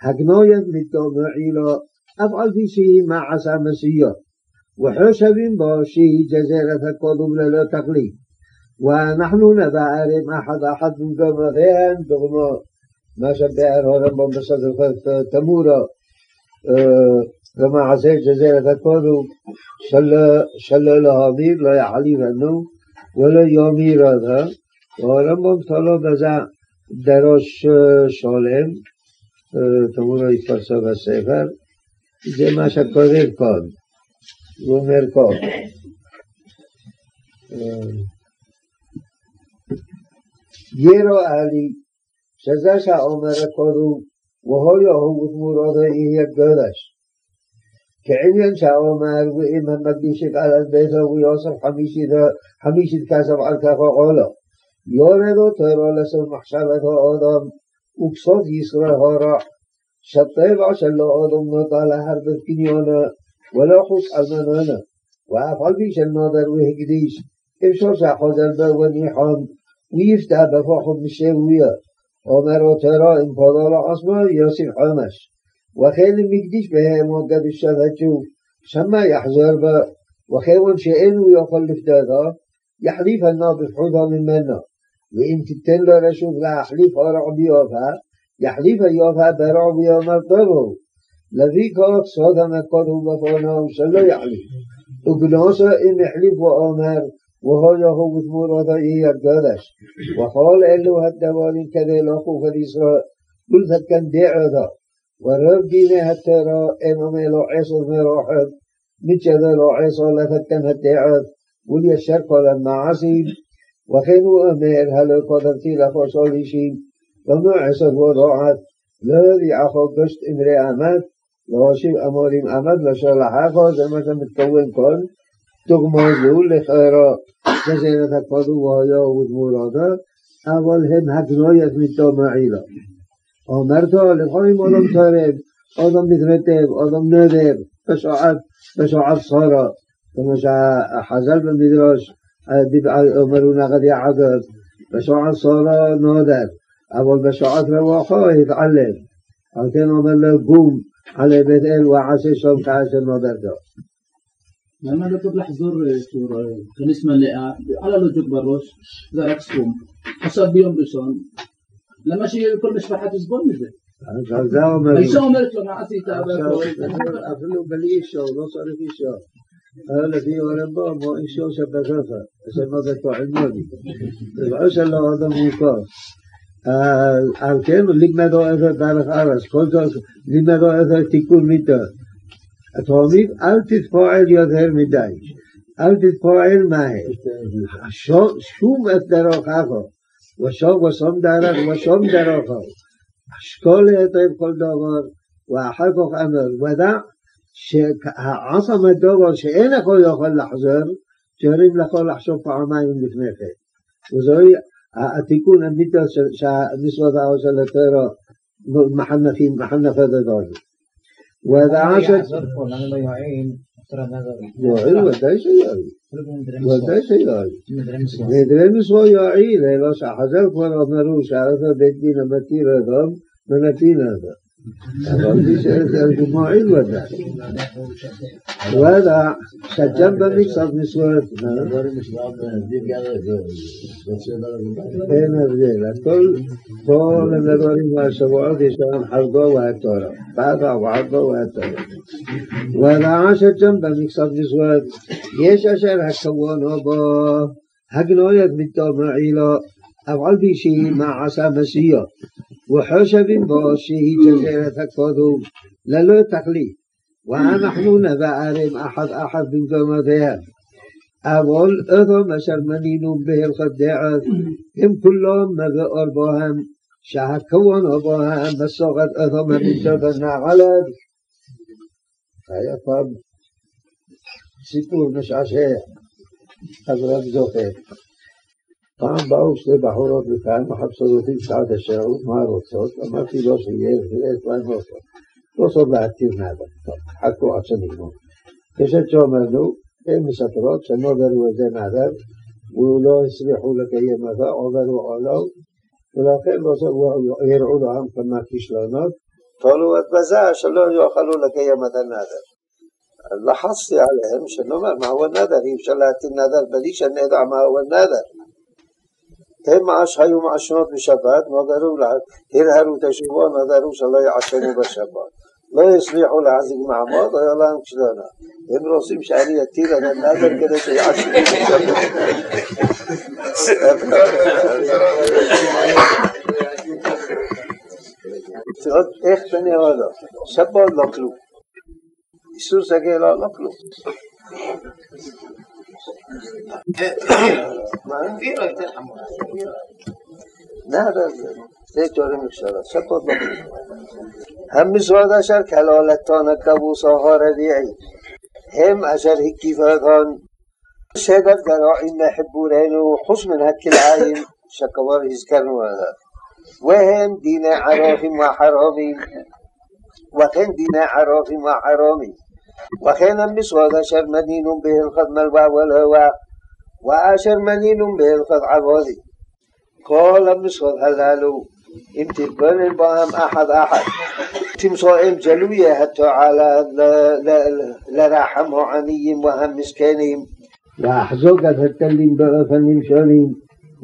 הגנויית מתום רעילו, אף על פי שהיא מעשה מסיעות וחושבים בו שהיא גזרת הקודם ללא תכלית ואנחנו נבערים אחד אחד מגמריהם דוגמא מה שבאר הרמב"ם בסדר תמורו ומעשה ג'זרת הקודם שלא להמיר, לא יחליבנו ולא יאמיר אותה. והרמב"ם תלו בזה דרוש שלם, תמורו התפרסם בספר, זה מה שכותב כאן, הוא אומר כאן. יראה לי שזה שהאומר הקודם והוא יהוג תמורו יהיה גודש כעניין שהאומר ואם המקדישים על ביתו ויוסף חמישית כסף על כפו עולו. יורד אותו לסוף מחשבתו אודום וכסוף ישראל הורח שהטבע שלו אודום נודע להרבב קניונו ולא חוס על מנונו ואף על פי של נודר והקדיש אפשר שהחוזר בו וניחום ויפתע בפחד משאוויה אומר אותו אם כבודו לא עשמו יוסיף חומש וכן אם הקדיש בהם הוגה בשל הג'וף, שמא יחזור בו, וכיוון שאין הוא יכול לפדותו, יחליף הנו בפחותו ממנו. ואם תיתן לו רשות להחליף אורע ביובה, יחליף היובה ברע ביומה טובו. לפי כך סוד המכות הוא בפונו שלא יחליף. ובנוסו אם החליף ואומר وهو مثمور وضعيه القدس وقال إلو هالدوال كذي لأخوه الإسراء قلت كان دعوه ורוב דיני הטרור אינם אלו עשר מרוחב, מתשדלו עשר לפתם הדעות וליישר כל המעשים, וכן הוא אומר, הלא קודמתי לחוסול אישים, למה עשר ורועד, לא ידיעך גושת אמרי אמת, להושיב אמורים אמת לשולחך, זה מה שמתכוון כאן, דוגמא זו לכאורה גזירת הקודם והיו ודמורתו, אבל הם הגנויות מתום העילה. אמרתו לפעמים אדם תורם, אדם מתרטב, אדם נודר, בשעת סורו, כמו שהחז"ל במדרש אמרו נגד יעקב, בשעת סורו נודר, אבל בשעת רוחו התעלם. על כן אומר לו גום עלי בית אל ועשה שם כאשר נודרתו. למה לא טוב לחזור כניס מלאה, עלה לו ג'וק בראש, זרק סכום. עכשיו ביום ראשון, لما שיהיה כל משפחה תסבול מזה. האישה אומרת לו, מה עשית? אפילו בלי אישו, לא צריך אישו. אבל לפי הרמב"ם הוא אישו שבספר, אשר מה זה תועניוני. לבעו שלו אדם מוכר. על כן לימדו את דרך ארץ, כל זאת לימדו את תיקון מיתו. התאומים אל תתפועל יותר מדי, אל תתפועל מהר. שום את דרך אחר. ושם דרך ושם דרכו. אשכול היטב כל דבר, ואחר כך אמר, ודע שהעצם הדבר שאין הכל יכול לחזור, גורם לכל לחשוב פעמיים לפני כן. וזוהי התיקון המיטו שהמשרות האו של הטרו מחנפים, מחנפי דדורים. ודע ש... למה לא יועיל יועיל ודאי שיועיל. ודאי שיועיל. נדרמסו יועיל, אלא שהחז"ל כבר אמרו שארתו בית דין המתיר אדום, מנתין אדום. אבל מי جماعين ודע. ודע, שג'ם بمكسر מסורת. אין הבדל, כל הדברים והשבועות יש להם חרדו והתורה, פתח וחרגו והתורה. ודע שג'ם במקסר מסורת. יש אשר הכוונו בו, הגנויות מתום מעילו أفعل بشي ما عسى مسيح وحشب باشي جزيرة تكفضهم للا تقلي ونحن نبأرم أحد أحد من جمتهم أفعل أثو مشر منين به الخدعات هم كلهم مبأر بهم شهد كوان أبوهم بساقت أثو منين جبنا غلب فيقام سيكون مش عشاء أفعل بزوخير פעם באו שתי בחורות לכאן, מחפשות אותי בשעת השירות, מה רוצות? אמרתי לו שיהיה אצלן נוסף. נוסף להתיר נאדה, חכו עד שנגמור. כשאת שאומרנו, הן מספרות שנוברו את זה נאדר, ולא הצליחו לקיים אותו, עוברו או לא, ולכן הראו להם כמה כישלונות. תולו את בזה שלא יוכלו לקיים את הנאדר. לחצתי עליהם שנאמר מהו הנאדר, אי אפשר להטיל נאדר בלי שנדע מהו הנאדר. הם היו מעשנות בשבת, נדרו הרהרו את השבוע, נדרו שלא יעשנו בשבת. לא יצליחו להחזיק מעמוד, היה להם כישלונה. הם רוצים שאני אטיל על הנאדר כדי שיעשנו בשבת. איך שאני אומר לו, שבת לא כלום. איסור סגל לא כלום. نه دکتوری میشود شکر بکنید هم مزرد اشر کلالتان کبوس آها ردیعی هم اشر هکیفتان شدد گرائیم محبورین و خسمن هکلعیم شکوار هزکرنو هذا و هم دین عرافیم و حرامیم و וכן המשרות אשר מנינו בהלכות מלווה ולהווה ואשר מנינו בהלכות עבודי. כל המשרות הללו, אם תתבונן בהם אחד אחד, תמצאם גלויי התועלה לרחם העניים והמסכנים. ואחזוק את התלים באופנים שונים,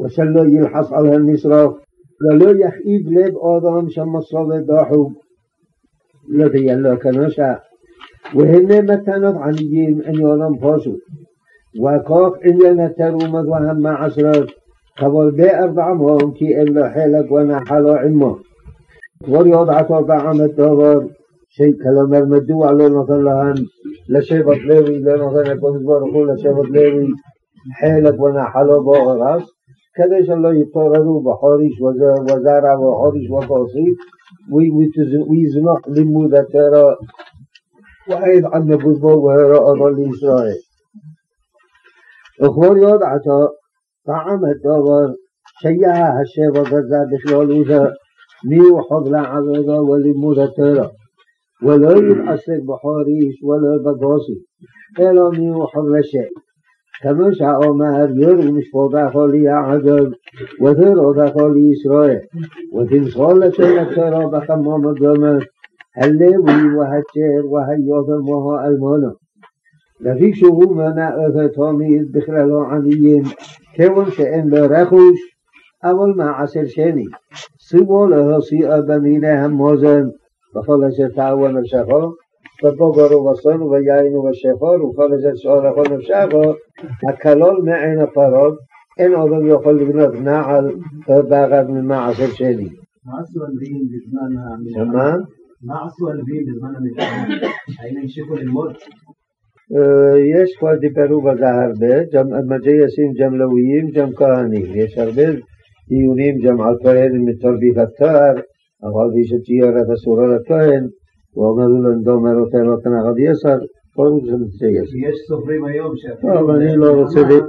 ושלא ילחס על הנשרוף, ולא יכאיב לב אדם שמסרו ודוחו. לא תהיה לו כנושה. وهن מתנות עניים עניינם פשוט. וכך עניין התרומות והמעשרות כבול בארבע מהם כי אין לו חלק ונחלו עמו. כבר יודעתו בעם הדבר כלומר מדוע לא נותן להם לשבט לוי, לא נותן הקדוש ברוך הוא לשבט לוי חלק ונחלו באורס כדי שלא יתעוררו בחוריש וזרע וחוריש וכוסית ויזנוח לימוד התורה وأيضا نبوض بو وراء أضل إسرائيل أخبر يوم عطا طعم الدور شيئا هشي وغزا بخلالوزا ميو حضل عبادا ولمود التورا ولا يبعصك بحاريش ولا بباسي إلا ميو حضل الشيء كما شاء أمر يرغم شفاد أخالي عدد وثير أخالي إسرائيل وثير صالة التورا بخمام الدمس הלוי והצ'ר והיובל והאלמונו. לפי שהוא מנה אותו תמיד בכללו עניים, כיוון שאין לו רכוש, אבל מעשר שני. סיבו להושיאו במיניהם מוזן, בכל אשר טעו נפשכו, בבוגר ובסון וביין ובשחור, ובכל אשר שאורכו נפשכו, הכלול מעין הפרות, אין אדם יכול לבנות נעל בגד ממעשר שני. מה עשו בזמן המלחמה? מה עשו הנביאים בזמן המלחמה? האם המשיכו ללמוד? יש כבר דיברו בזה הרבה, גם מג'ייסים, גם לאויים, גם כהנים. יש הרבה דיונים גם על כהן מתרבית התואר, אבל יש את ג'יירת אסורה לכהן, ואומרו לו נדומר אותם כנגד יסר, כל מיני שמתגייס. יש סופרים היום ש... טוב,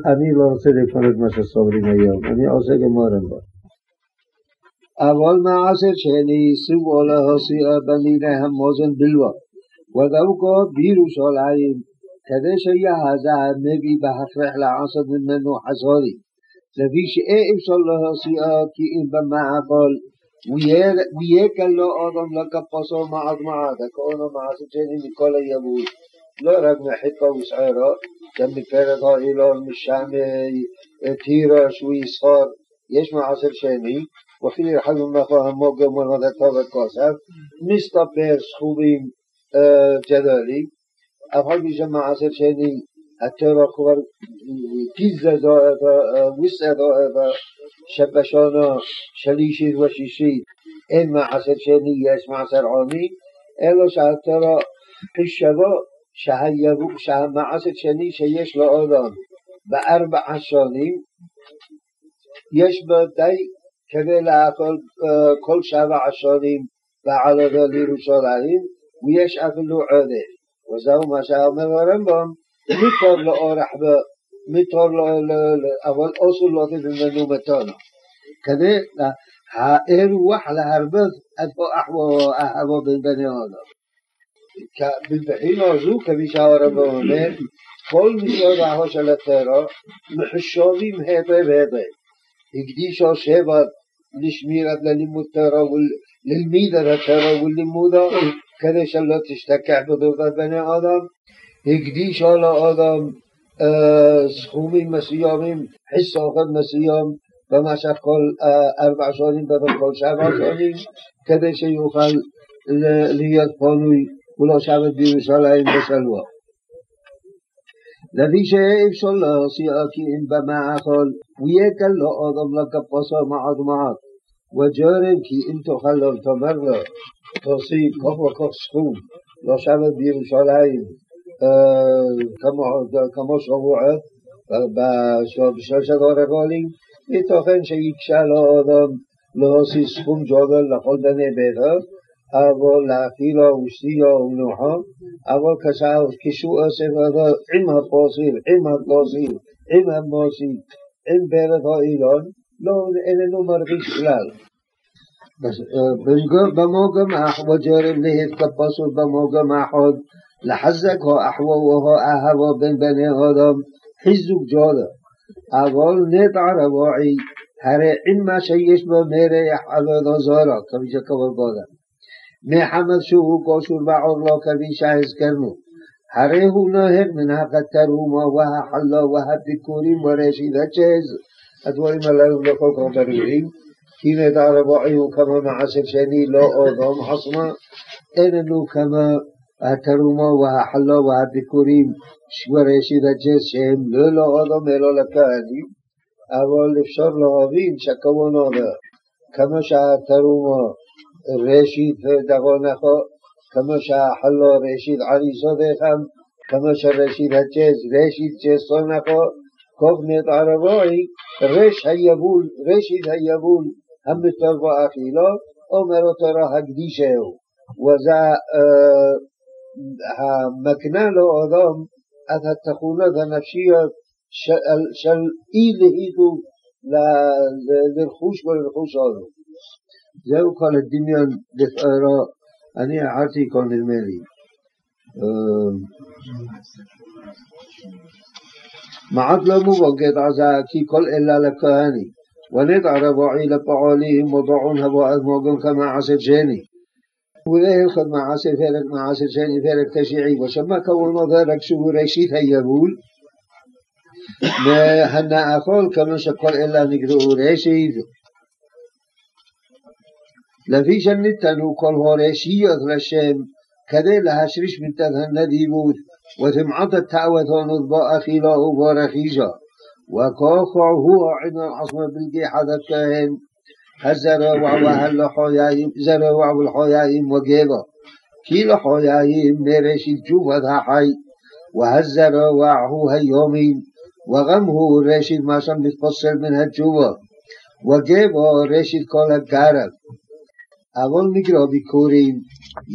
אני לא רוצה לפרט מה שסופרים היום, אני עושה גמור בו. אבל מעשר שני סומו להוסיאו בניניהם מוזן בלבד, ודווקא בירושלים, כדי שיהזה הנביא בהכרח לעשות ממנו חזורי, לפי שאי אפשר להוסיאו כי אם במעגול ויקל לו אדם לכפוסו מעד מעד, הכהנו מעשר שני מכל היבוד. לא רק מחיקו ושערו, גם מפרק האילון, משם תירש ויסחור, יש מעשר שני, وحين يحلم له هموجا مولدته الكوسف مستبر سخوبين جدالي أفعل بجمع عصر شيني التورا כבר קיזזו את וויסעדו את שבשונו שלישית ושישית אין מעשר שני יש מעשר עוני אלא שהתורה חישבו שהמעשר שני שיש לו עולם בארבע השונים יש בו די כדי להפעיל כל שבע השונים בעלותו לירושלים, ויש אפילו עודף. וזהו מה שאומר הרמב"ם, מתור לאורח בו, מתור אבל אסור לא תמנו מתונו. כדי האירוח להרבות את אהבו בין בני אדם. בבחינה זו, כפי שהרמב"ם אומר, כל משרדיו של הטרור מחשובים היטב היטב. הקדישו שבט לשמירת ללימוד תורו וללמידת התורו וללימודו כדי שלא תשתכח בדורת בני אדם. הקדישה לאדם סכומים מסוימים, חיסוכן מסוים במשך כל ארבע שנים, בטח כל שבע שנים, כדי שיוכל להיות פנוי ולשבת בירושלים בשלווה. לפי שאי אפשר להוציאו כי אם במאכל, ויקל לו אדם לכפוסו מעט מעט. וג'ורם כי אם תאכל לו תאמר לו, תוסיף כך וכך סכום, לא שבת בירושלים כמו שבועות, בשלושת אורגולים, ייתכן שיקשה לו אדם להוסיף סכום ג'ודל לכל בני ביתו, אבל להפעילו ושתיו ונוחו, אבל כשהוא אוסף אותו עם הפוסל, עם הגלוזיל, עם המוסיק, עם ברת האילון, איננו מרגיש כלל. במוגם וג'רם להתקפסו במוגם האחוד, לחזק הו אחוו והו אהבו בין בני אדם, חיזוק ג'ודו. אבל נטע רבועי, הרי אם מה שיש בו מריח עבודו זורו, כפי שקבל קודם. מחמת שהוא קשור בעורלו כפי שהזכרנו. הרי הוא נוהג מן הקטרומו והחלו והביקורים וראשית הג'ז. הדברים הללו לא כל כך ברורים, כי נדע רבועי הוא כמה מעשר שני, לא אודום חסמה, אין לנו כמה התרומה והחלו והביקורים שבראשית הג'ס שהם לא לא לאודום אלא לכהנים, אבל אפשר להבין שכמון אומר, כמה שהתרומה ראשית דגונכו, כמה שהחלו ראשית עריסו דחם, כמה שראשית הג'ס ראשית ג'סונכו, כוב נדע רבועי رشد هيبول هم التربة أخيلا أمر ترى هكديشه وذا مكنا له أظام أثى التخونات النفسية شل إيه لهيدو للخوش والخوش هذا זהו כאן הדמיון לפערו, אני אכלתי כאן נדמה לי. معد لهم وقد عزاء كي كل إلا لكهاني وندع رباعي لبعاليهم وضعون هبا أثموغن كما عصر جاني وليه الخد مع عصر فارق مع عصر جاني فارق تشيعي وشما كولنا ذلك شهو ريشيت هيبول ما هنا أقول كما شكل إلا نقرؤه ريشيت لفي جنة تنو كلها ريشيت للشام كذلك هشريش من تذهن نديبوت وتمعط التأوث ونضباء خلاه فارخيجا وكاخع هو عند العصم بلقي حدث كهن هزروا وهل حيائهم زروا والحيائهم وقيبا كل حيائهم نرش الجوفة حي وهزروا وعهو هيومين وغمه ما المعصم يتبصر منها الجوفة وقيبا رش الكل الكارب אבל מגרו ביקורים,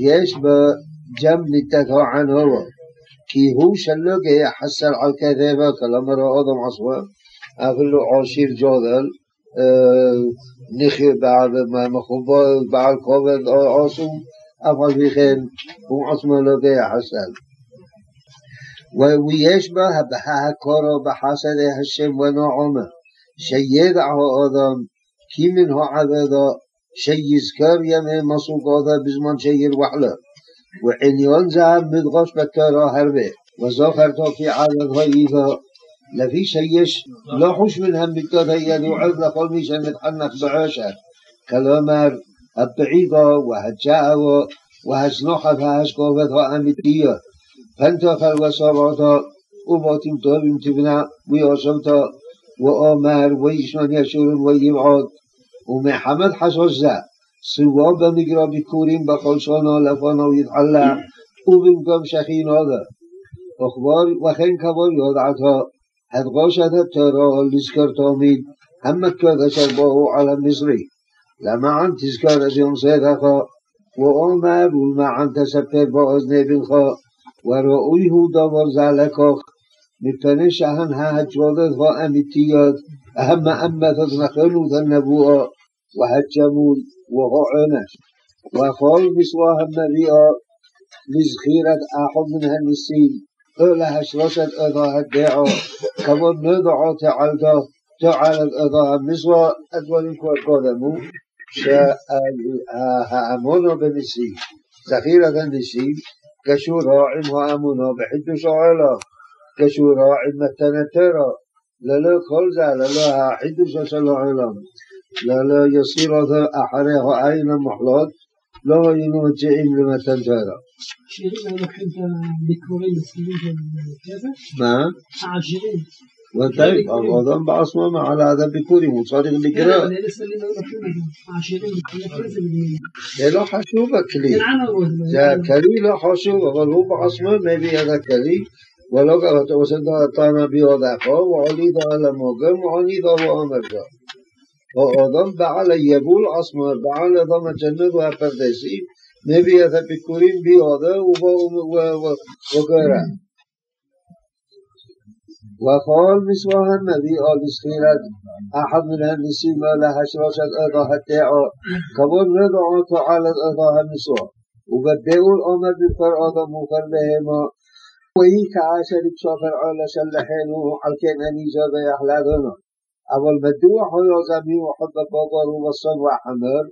يشبه בו ג'ם ניתקו ענורו כי הוא שלא גאה חסר על כתבו כלומר האדם עצמו, אפילו עושיר ג'ודל, נחיה בעל מכובד, בעל כובד או עשום, אף על פי כן הוא עצמו לא גאה חסר. ויש בה ההכורו בחסדי השם ונועמו, שידע האדם כי מנהו עבדו, שיזכר ימי מסוג מסוגותו בזמן שירווח לו. وحניון זעם מלחוש בתורו הרבה, וזוכרתו כי עבד האיבו, לפי שיש לא חוש מן המיתות הידועות לכל מי שמתחנך בעושר, כלומר הבעיבו והג'או והזנוחת ההשקופת האמיתיות, פנתוכל וסורותו ומותים טובים תבנה ויושבתו ואומר וישנון ישורון וימעוד ומחמת חשוש זה סובו במגרו ביקורים בכל שונו לפונו יתחלה ובמקום שכין עובר. וכן כבוד יודעתו, הדגושת התורו לזכור תמיד המכות אשר בואו על המצרי. למען תזכור את יום צדקו, ואומר ולמען תספר באוזני בנכו, וראוי הוא דבר זה לקוח, מפני שהן ההג'ודות האמיתיות המאמתות נכונות הנבואה وهجمون وغعنش وقال مصواها مريئة مزخيرة أحد منها النسين أولها شرشة أضاها الدعاء كما نضع تعالده تعالى أضاها مصوى أدوان كوال قدمو שהאמון הוא בניסים, زخيرة النسين קשורו עם האמונו בחידוש העולו, קשורו עם מתנתרו, ללא כל זה, ללא החידוש של העולם. ללא יסירותו אחרי העין המוחלט, לא היינו מגיעים למתן תורה. שירים לוקחים את הביקורים מסביב לקבר? מה? העשירים. ודאי, האדם בעצמו מעל עד הביקורים, הוא צריך לקרוא. זה לא חשוב הכלי. זה הכלי לא חשוב, אבל הוא בעצמו מביא את הכלי. ולא קראתו וסנדו התנא ביודעכו, ועולידו על המוגם, ועונידו ואומר זאת. האדם בעל היבול עצמו, בעל אדם הג'נות והפרדסים, מביא את הביקורים ביודו וגורם. وقال مسواه النبي آل أحد من النسيم لها شراشة أضاها التاعة كمان ندعوك على أضاها النسوة وبدأوا الأمر بفر آدم وفر بهما وهي كعاشر بشافر على شلحانه على كان أنيجا بيحلادنا אבל מדוע חויו זמי וחוד בבוטל ובסוד וחמור?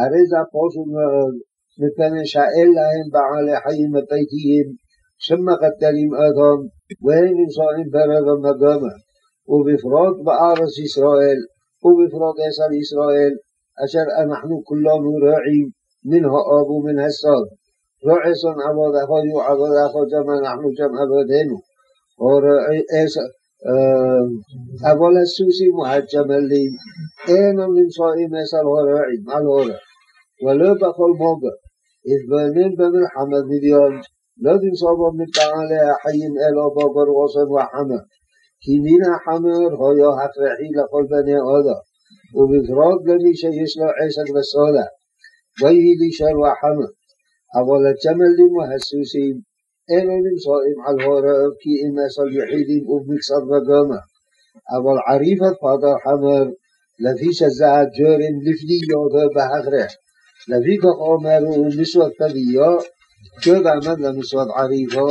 הרי זה פשוט מאוד, מפני שאין להם בעלי חיים ביתיים שמגדלים אדום, והם נמצאים ברבע מגמה, ובפרוט בארץ ישראל, ובפרוט עשר ישראל, אשר אנחנו כולנו רועים מן האב ומן הסוד. לא עשון עבוד אחו יהיו עבוד אחו, גם אנחנו גם עבודנו. אבל הסוסים והג'מלים אינם נמצאים אצל הורעים על הורע ולא בכל מוגר התבונן במלחמת מיליון לא תמצא במפעלי החיים אלא בוגר עושם וחמר כי מן החמר היה הכרחי לכל בני אודו ובפרט למי שיש לו עסק וסולה ויהי לישר וחמר אבל הג'מלים והסוסים אין אלה נמצאים על הורוב כי אם אסל יחידים ובמקצת וגומה. אבל עריפת פדר חמור לפי שזה הג'ורים לפני לפניותו בהכרח. לפי כך אומר הוא מסוד פדיו, ג'וד עמד למסוד עריפו